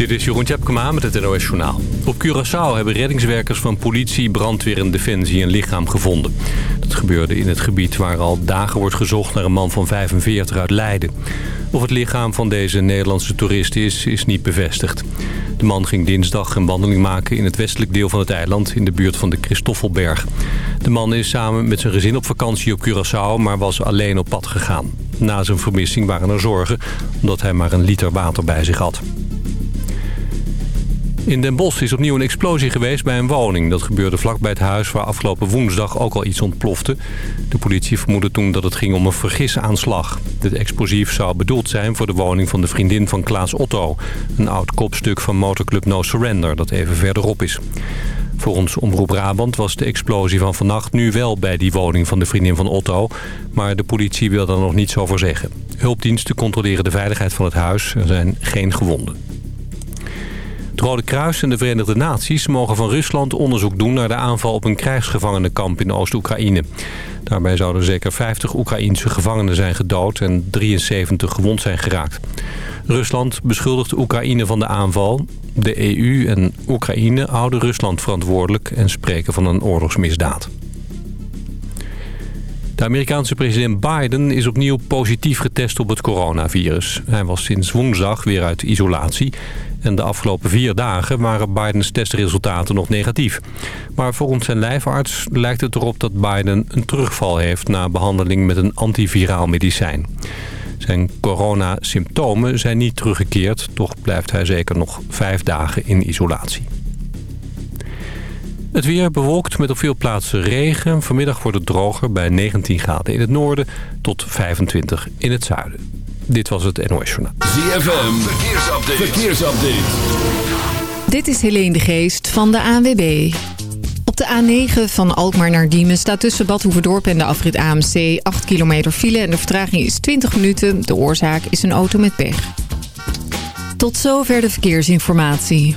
Dit is Jeroen Tjepkema met het NOS Journaal. Op Curaçao hebben reddingswerkers van politie, brandweer en defensie een lichaam gevonden. Dat gebeurde in het gebied waar al dagen wordt gezocht naar een man van 45 uit Leiden. Of het lichaam van deze Nederlandse toerist is, is niet bevestigd. De man ging dinsdag een wandeling maken in het westelijk deel van het eiland... in de buurt van de Christoffelberg. De man is samen met zijn gezin op vakantie op Curaçao... maar was alleen op pad gegaan. Na zijn vermissing waren er zorgen... omdat hij maar een liter water bij zich had. In Den Bosch is opnieuw een explosie geweest bij een woning. Dat gebeurde vlakbij het huis waar afgelopen woensdag ook al iets ontplofte. De politie vermoedde toen dat het ging om een vergisaanslag. Dit explosief zou bedoeld zijn voor de woning van de vriendin van Klaas Otto. Een oud kopstuk van motorclub No Surrender dat even verderop is. Volgens Omroep Brabant was de explosie van vannacht nu wel bij die woning van de vriendin van Otto. Maar de politie wil daar nog niets over zeggen. Hulpdiensten controleren de veiligheid van het huis. Er zijn geen gewonden. Het Rode Kruis en de Verenigde Naties mogen van Rusland onderzoek doen... naar de aanval op een krijgsgevangenenkamp in Oost-Oekraïne. Daarbij zouden zeker 50 Oekraïense gevangenen zijn gedood... en 73 gewond zijn geraakt. Rusland beschuldigt Oekraïne van de aanval. De EU en Oekraïne houden Rusland verantwoordelijk... en spreken van een oorlogsmisdaad. De Amerikaanse president Biden is opnieuw positief getest op het coronavirus. Hij was sinds woensdag weer uit isolatie. En de afgelopen vier dagen waren Bidens testresultaten nog negatief. Maar volgens zijn lijfarts lijkt het erop dat Biden een terugval heeft... na behandeling met een antiviraal medicijn. Zijn coronasymptomen zijn niet teruggekeerd. Toch blijft hij zeker nog vijf dagen in isolatie. Het weer bewolkt met op veel plaatsen regen. Vanmiddag wordt het droger bij 19 graden in het noorden tot 25 in het zuiden. Dit was het NOS Journaal. ZFM, verkeersupdate. verkeersupdate. Dit is Helene de Geest van de ANWB. Op de A9 van Alkmaar naar Diemen staat tussen Bad Hoeverdorp en de afrit AMC 8 kilometer file en de vertraging is 20 minuten. De oorzaak is een auto met pech. Tot zover de verkeersinformatie.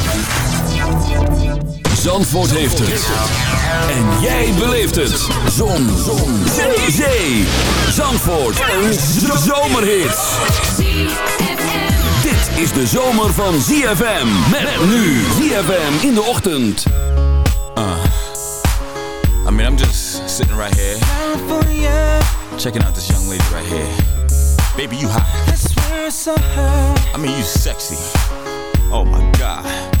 Zandvoort heeft het. En jij beleeft het. Zon. Zon. Zee. Zee. Zandvoort. Een zomerhit. Dit is de zomer van ZFM. Met nu ZFM in de ochtend. Uh, I mean, I'm just sitting right here. Checking out this young lady right here. Baby, you hot. I mean, you sexy. Oh my God.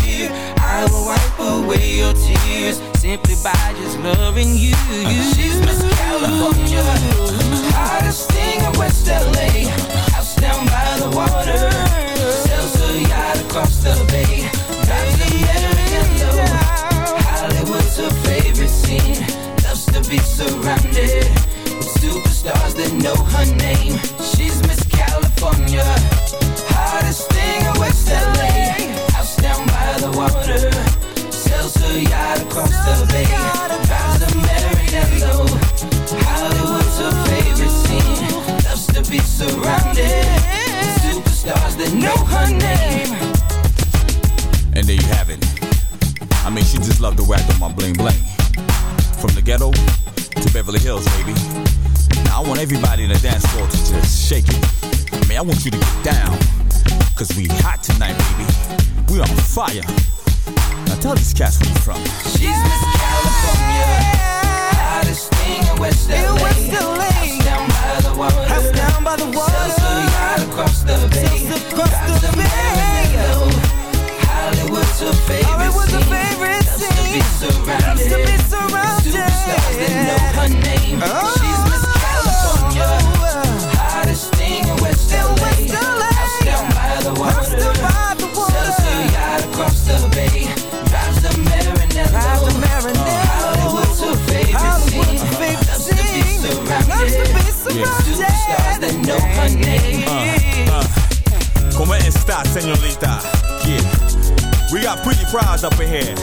I will wipe away your tears simply by just loving you. She's Miss California, hottest thing in West LA. House down by the water, sells a yacht across the bay. Drives a Maranello. Hollywood's her favorite scene. Loves to be surrounded with superstars that know her name. She's Miss California, hottest thing in West LA water. Sails her yacht across the bay. Drives a Maranello. Hollywood's her favorite scene. Loves to be surrounded. Superstars that know her name. And there you have it. I mean, she just loved to whack on my bling bling. From the ghetto to Beverly Hills, baby. Now I want everybody in the dance floor to just shake it. I mean, I want you to get down. Cause we hot tonight, baby. We on fire. Now tell these cats where you from. She's Miss California. Hottest thing in West LA. House down by the water. House down by the water. Sails her yacht across the bay. Sails across Drives the bay. Hollywood's her favorite Hollywood's her scene. favorite Loves to be surrounded. Loves to be surrounded. Superstars that know her name. Oh. She's bay. Drives the Maranello. Drives the Maranello. Oh, Hollywood's her favorite Hollywood's scene. her favorite Loves to be scene. surrounded. Loves to be Superstars that know her name. Uh, uh, uh. Como esta, señorita? Yeah. We got pretty prize up in here.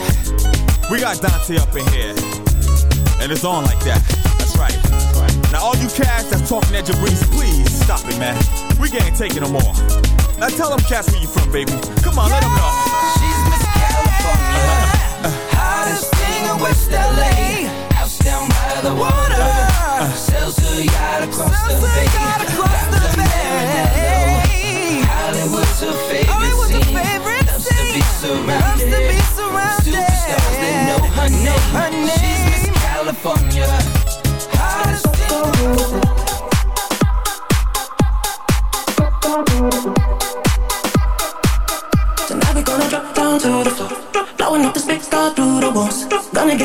We got Dante up in here. And it's on like that. That's right. Now all you cats that's talking at Jabrice, please stop it, man. We can't take it no more. Now tell them cats where you from, baby. Come on, let them know. She's in West LA. House down by the water. Sails her yacht across the bay. yacht across the a bay. Hollywood's her favorite scene. favorite Loves to be surrounded. To be surrounded. Superstars that know her name. her She's Miss. California. Hottest thing.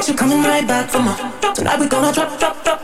Gonna get you coming right back for more. Tonight we gonna drop, drop, drop,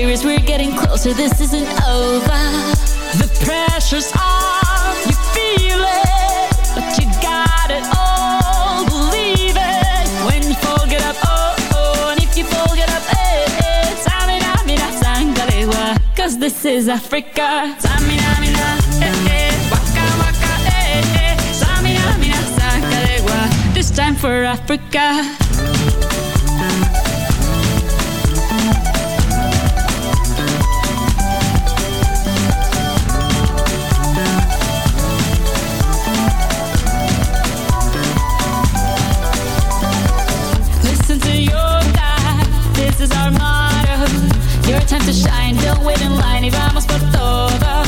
here is we're getting closer, this isn't over. The pressure's on, you feel it, but you got it all, believe it. When you fold it up, oh, oh, and if you fold it up, eh, eh, Samina, mina, sangalewa, cause this is Africa. Samina, mina, eh, eh, waka, waka, eh, eh, Samina, mina, this time for Africa. your time to shine. Don't wait in line y vamos por todo.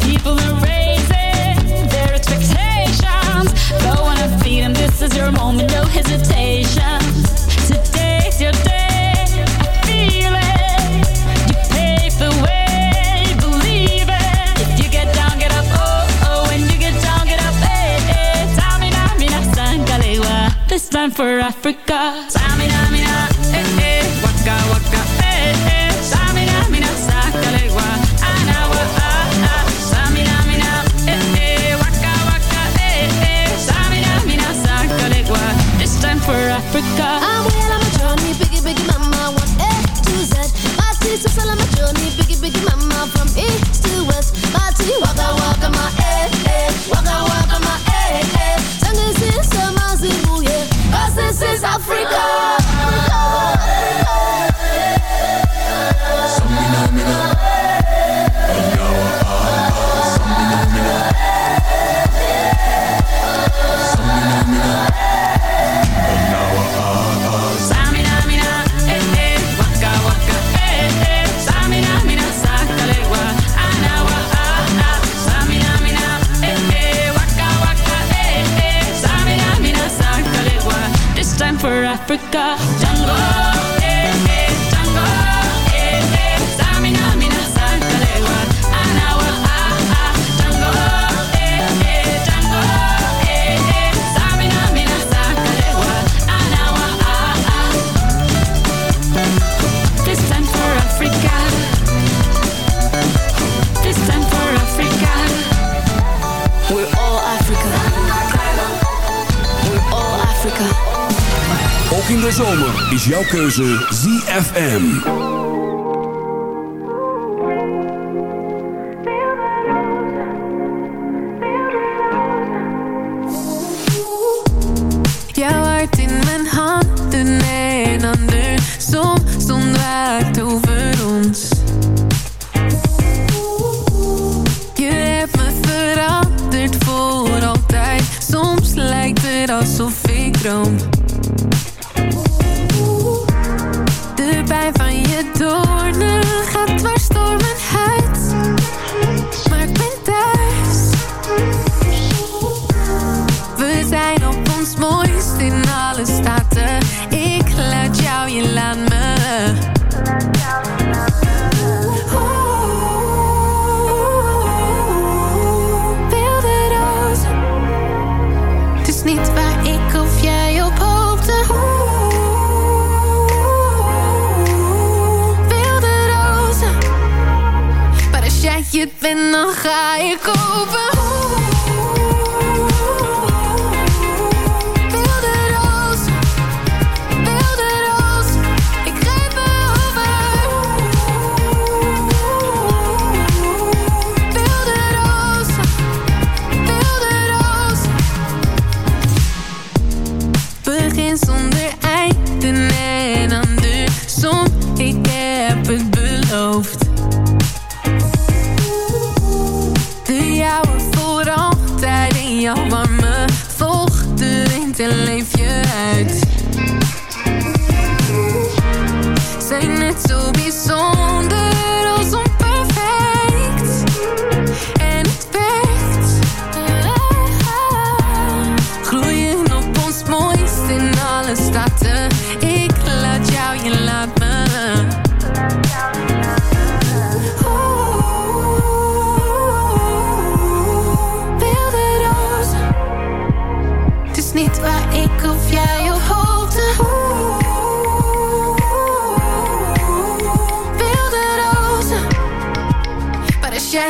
People are raising their expectations. Go on and feed them. This is your moment, no hesitation. Today's your day. This time for Africa. Africa. I'm way on my journey, biggie, biggie, mama, one A to Z. My sister's all on my journey, biggie, biggie, mama, from east to west. My tea, waka, waka, my eh, eh, waka, waka, my eh, eh. Tango, sis, so, my zibuye. Cause this is Africa. Africa. keuze ZFM. je bent, nog ga ik open.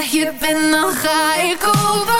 je bent, dan ga ik over.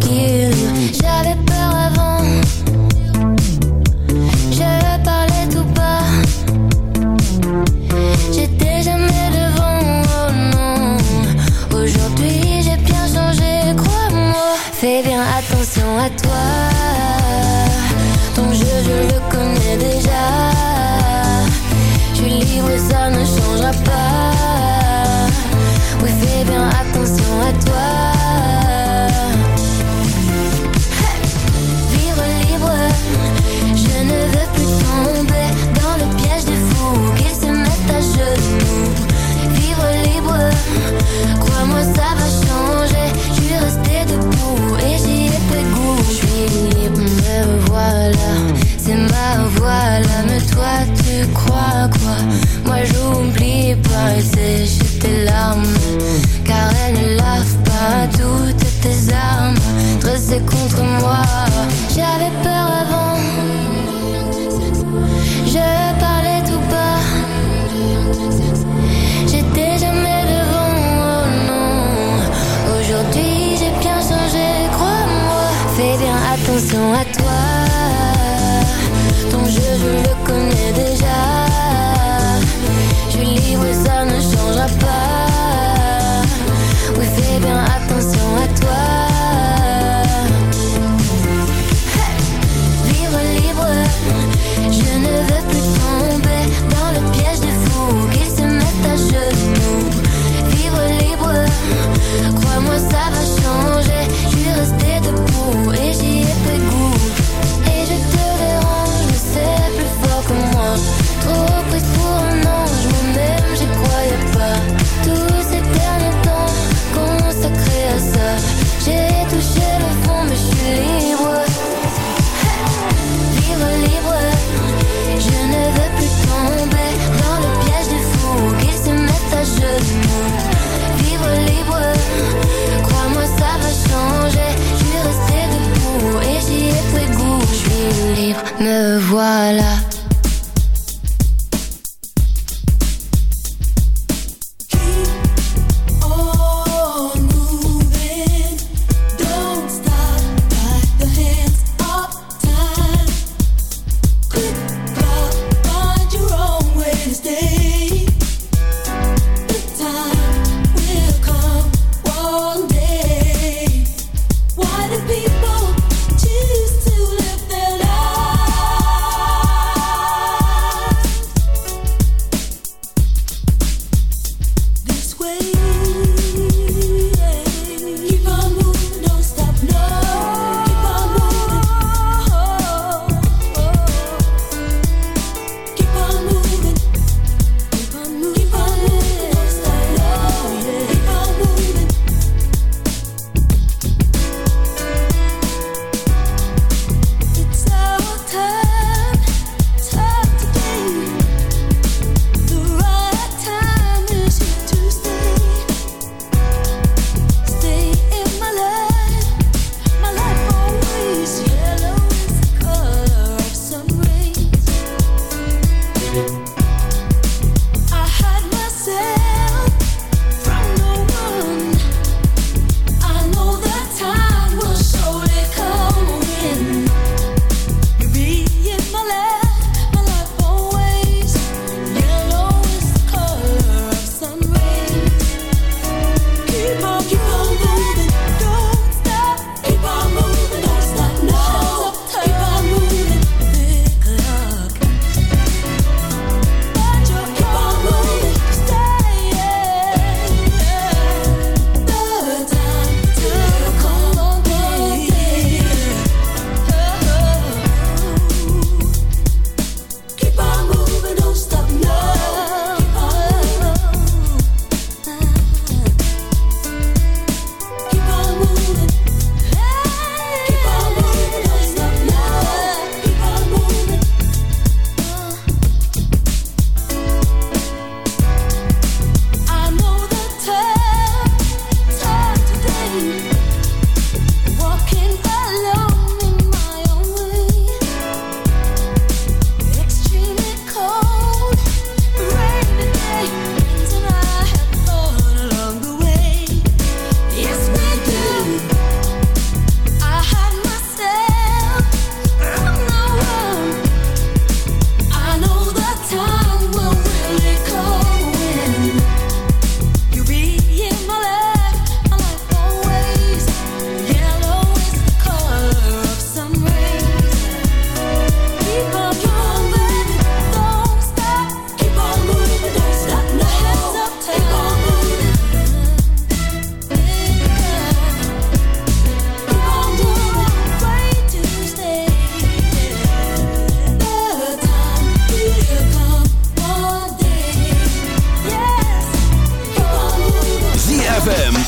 give shut it down. igual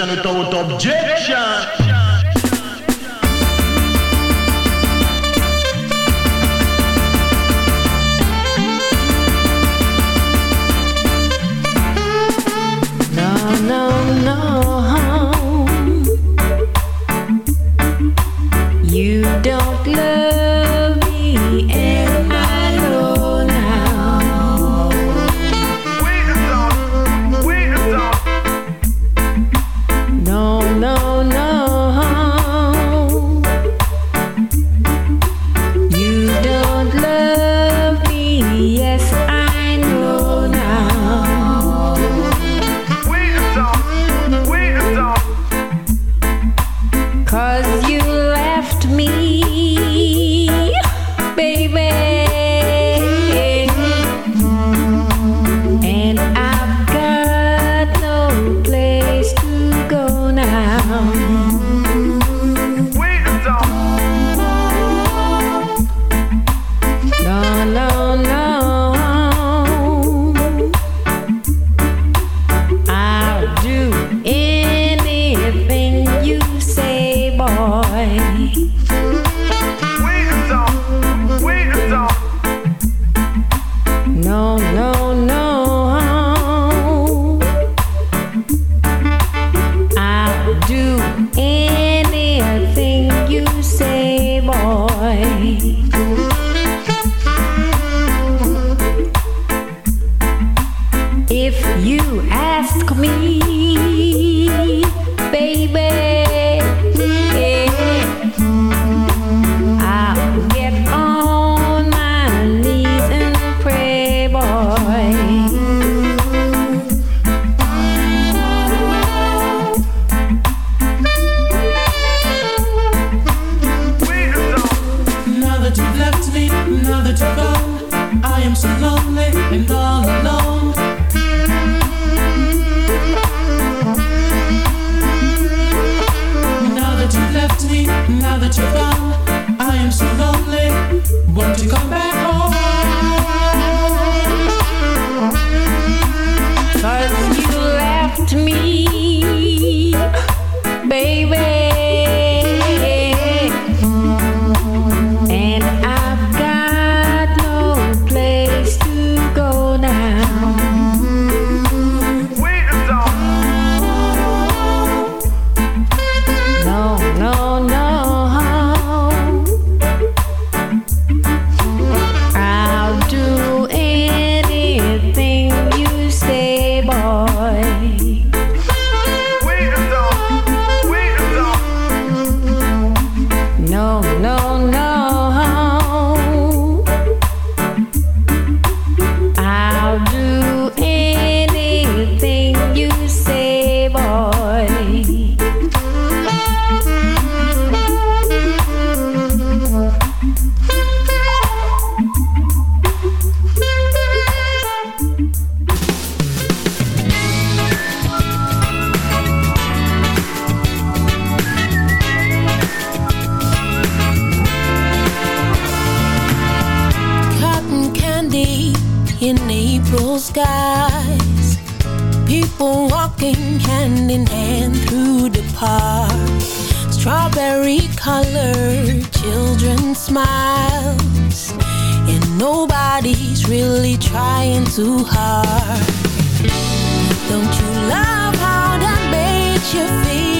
selection without objection. trying too hard. Don't you love how that made you feel?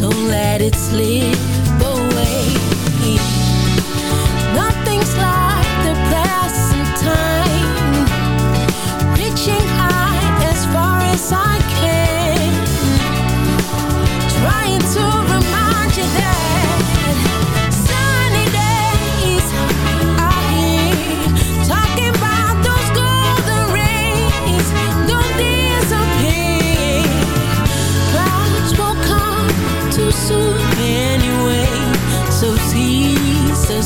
so let it slip away. Nothing's like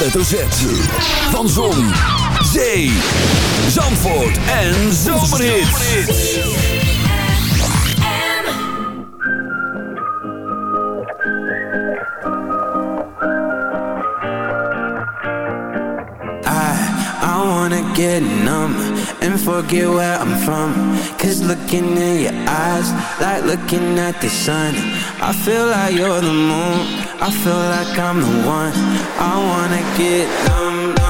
hoofdletter Z. Van Zon, Zee, Zandvoort en Zomerhits. I wanna get numb and forget where I'm from Cause looking in your eyes, like looking at the sun I feel like you're the moon I feel like I'm the one I wanna get numb, numb.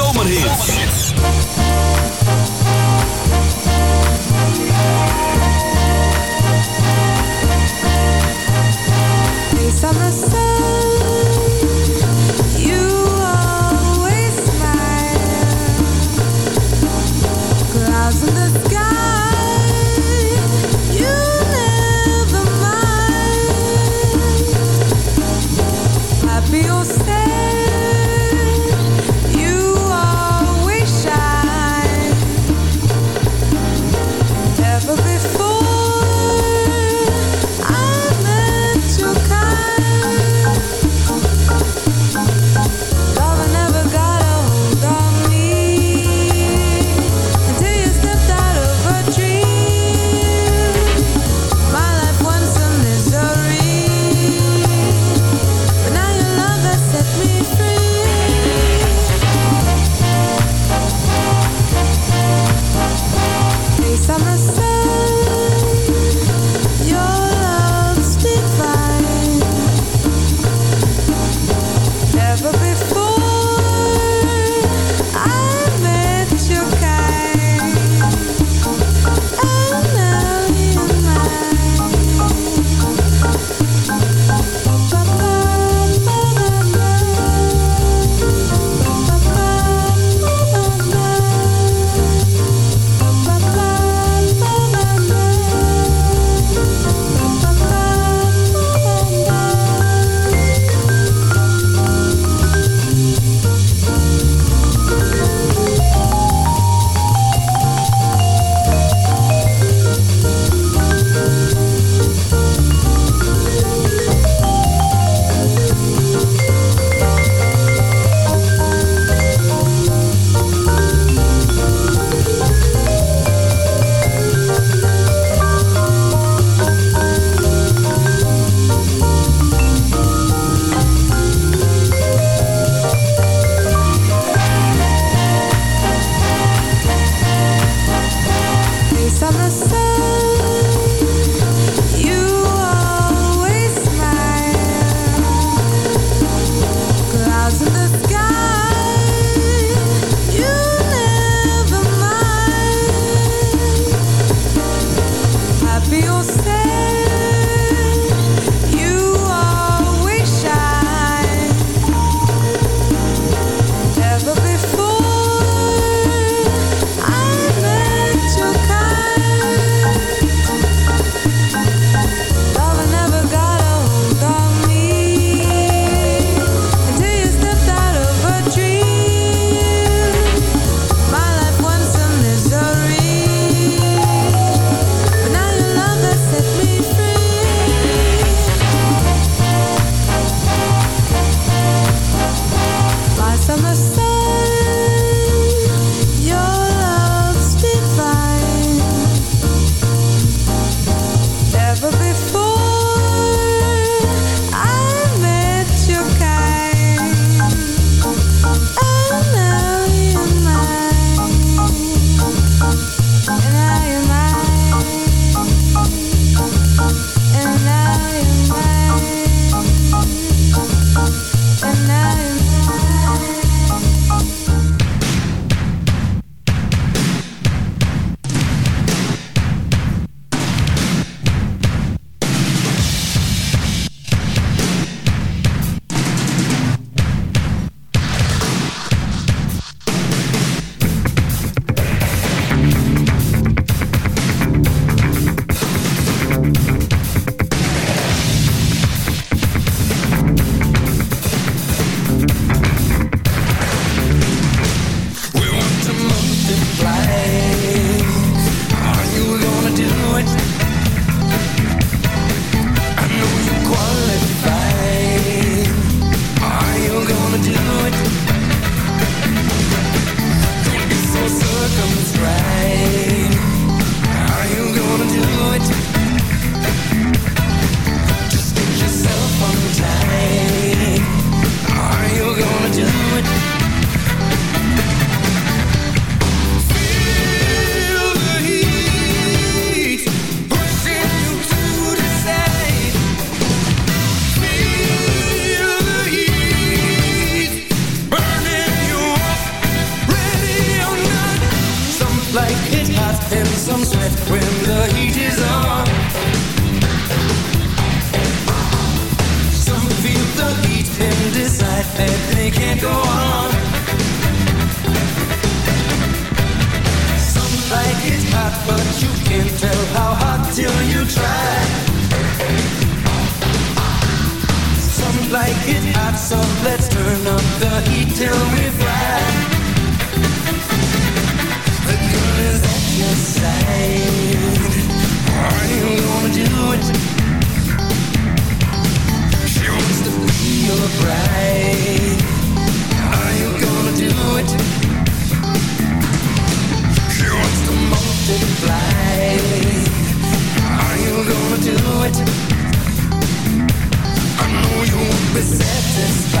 Won't satisfied